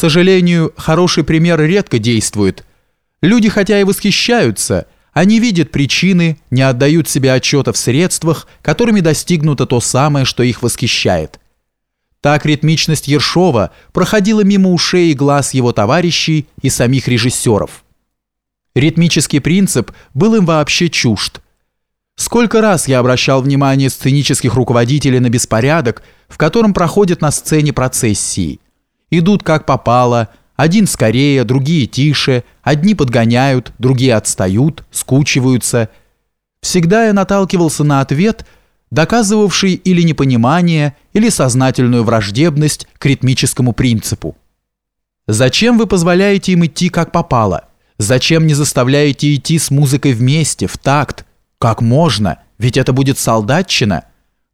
сожалению, хороший пример редко действует. Люди хотя и восхищаются, они видят причины, не отдают себе отчета в средствах, которыми достигнуто то самое, что их восхищает. Так ритмичность Ершова проходила мимо ушей и глаз его товарищей и самих режиссеров. Ритмический принцип был им вообще чужд. Сколько раз я обращал внимание сценических руководителей на беспорядок, в котором проходят на сцене процессии. Идут как попало, один скорее, другие тише, одни подгоняют, другие отстают, скучиваются. Всегда я наталкивался на ответ – доказывавший или непонимание, или сознательную враждебность к ритмическому принципу. Зачем вы позволяете им идти как попало? Зачем не заставляете идти с музыкой вместе, в такт? Как можно? Ведь это будет солдатчина.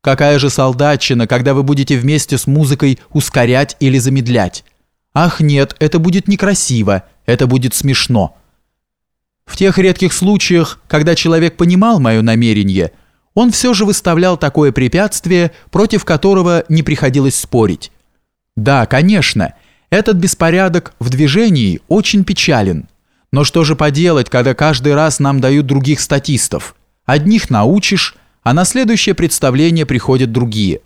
Какая же солдатчина, когда вы будете вместе с музыкой ускорять или замедлять? Ах нет, это будет некрасиво, это будет смешно. В тех редких случаях, когда человек понимал мое намерение – он все же выставлял такое препятствие, против которого не приходилось спорить. Да, конечно, этот беспорядок в движении очень печален. Но что же поделать, когда каждый раз нам дают других статистов? Одних научишь, а на следующее представление приходят другие.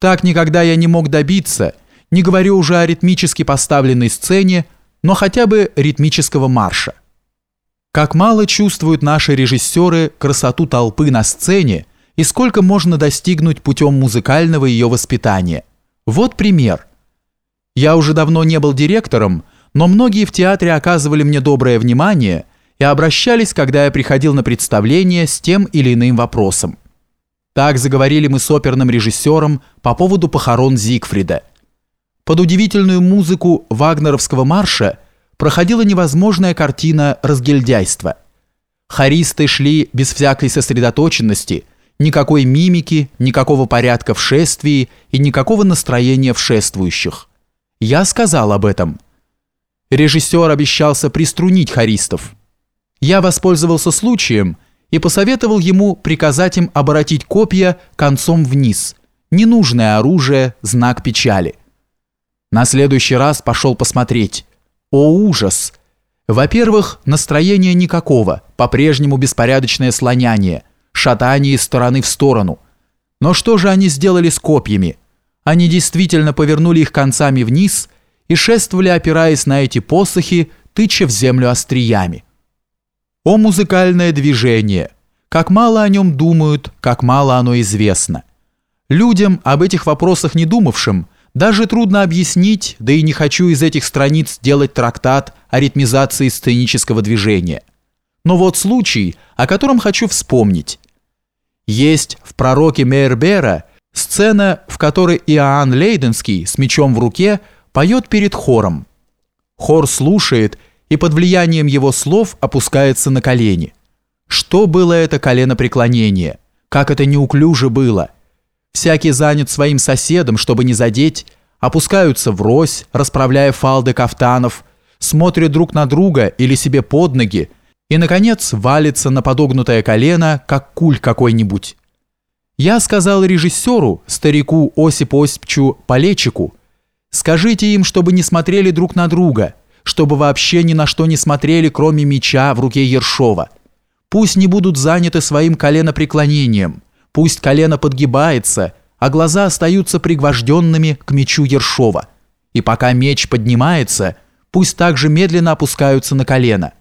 Так никогда я не мог добиться, не говорю уже о ритмически поставленной сцене, но хотя бы ритмического марша. Как мало чувствуют наши режиссеры красоту толпы на сцене и сколько можно достигнуть путем музыкального ее воспитания. Вот пример. Я уже давно не был директором, но многие в театре оказывали мне доброе внимание и обращались, когда я приходил на представление с тем или иным вопросом. Так заговорили мы с оперным режиссером по поводу похорон Зигфрида. Под удивительную музыку вагнеровского марша – проходила невозможная картина разгильдяйства. Харисты шли без всякой сосредоточенности, никакой мимики, никакого порядка в шествии и никакого настроения в шествующих. Я сказал об этом. Режиссер обещался приструнить харистов. Я воспользовался случаем и посоветовал ему приказать им оборотить копья концом вниз. Ненужное оружие – знак печали. На следующий раз пошел посмотреть. О ужас! Во-первых, настроения никакого, по-прежнему беспорядочное слоняние, шатание из стороны в сторону. Но что же они сделали с копьями? Они действительно повернули их концами вниз и шествовали, опираясь на эти посохи, тыча в землю остриями. О музыкальное движение! Как мало о нем думают, как мало оно известно. Людям, об этих вопросах не думавшим, даже трудно объяснить, да и не хочу из этих страниц делать трактат о ритмизации сценического движения. Но вот случай, о котором хочу вспомнить. Есть в «Пророке Мейербера» сцена, в которой Иоанн Лейденский с мечом в руке поет перед хором. Хор слушает и под влиянием его слов опускается на колени. Что было это коленопреклонение? Как это неуклюже было – Всякий занят своим соседом, чтобы не задеть, опускаются врозь, расправляя фалды кафтанов, смотрят друг на друга или себе под ноги и, наконец, валится на подогнутое колено, как куль какой-нибудь. Я сказал режиссеру, старику Осипу Осипчу Полечику, скажите им, чтобы не смотрели друг на друга, чтобы вообще ни на что не смотрели, кроме меча в руке Ершова. Пусть не будут заняты своим коленопреклонением – Пусть колено подгибается, а глаза остаются пригвожденными к мечу Ершова. И пока меч поднимается, пусть также медленно опускаются на колено.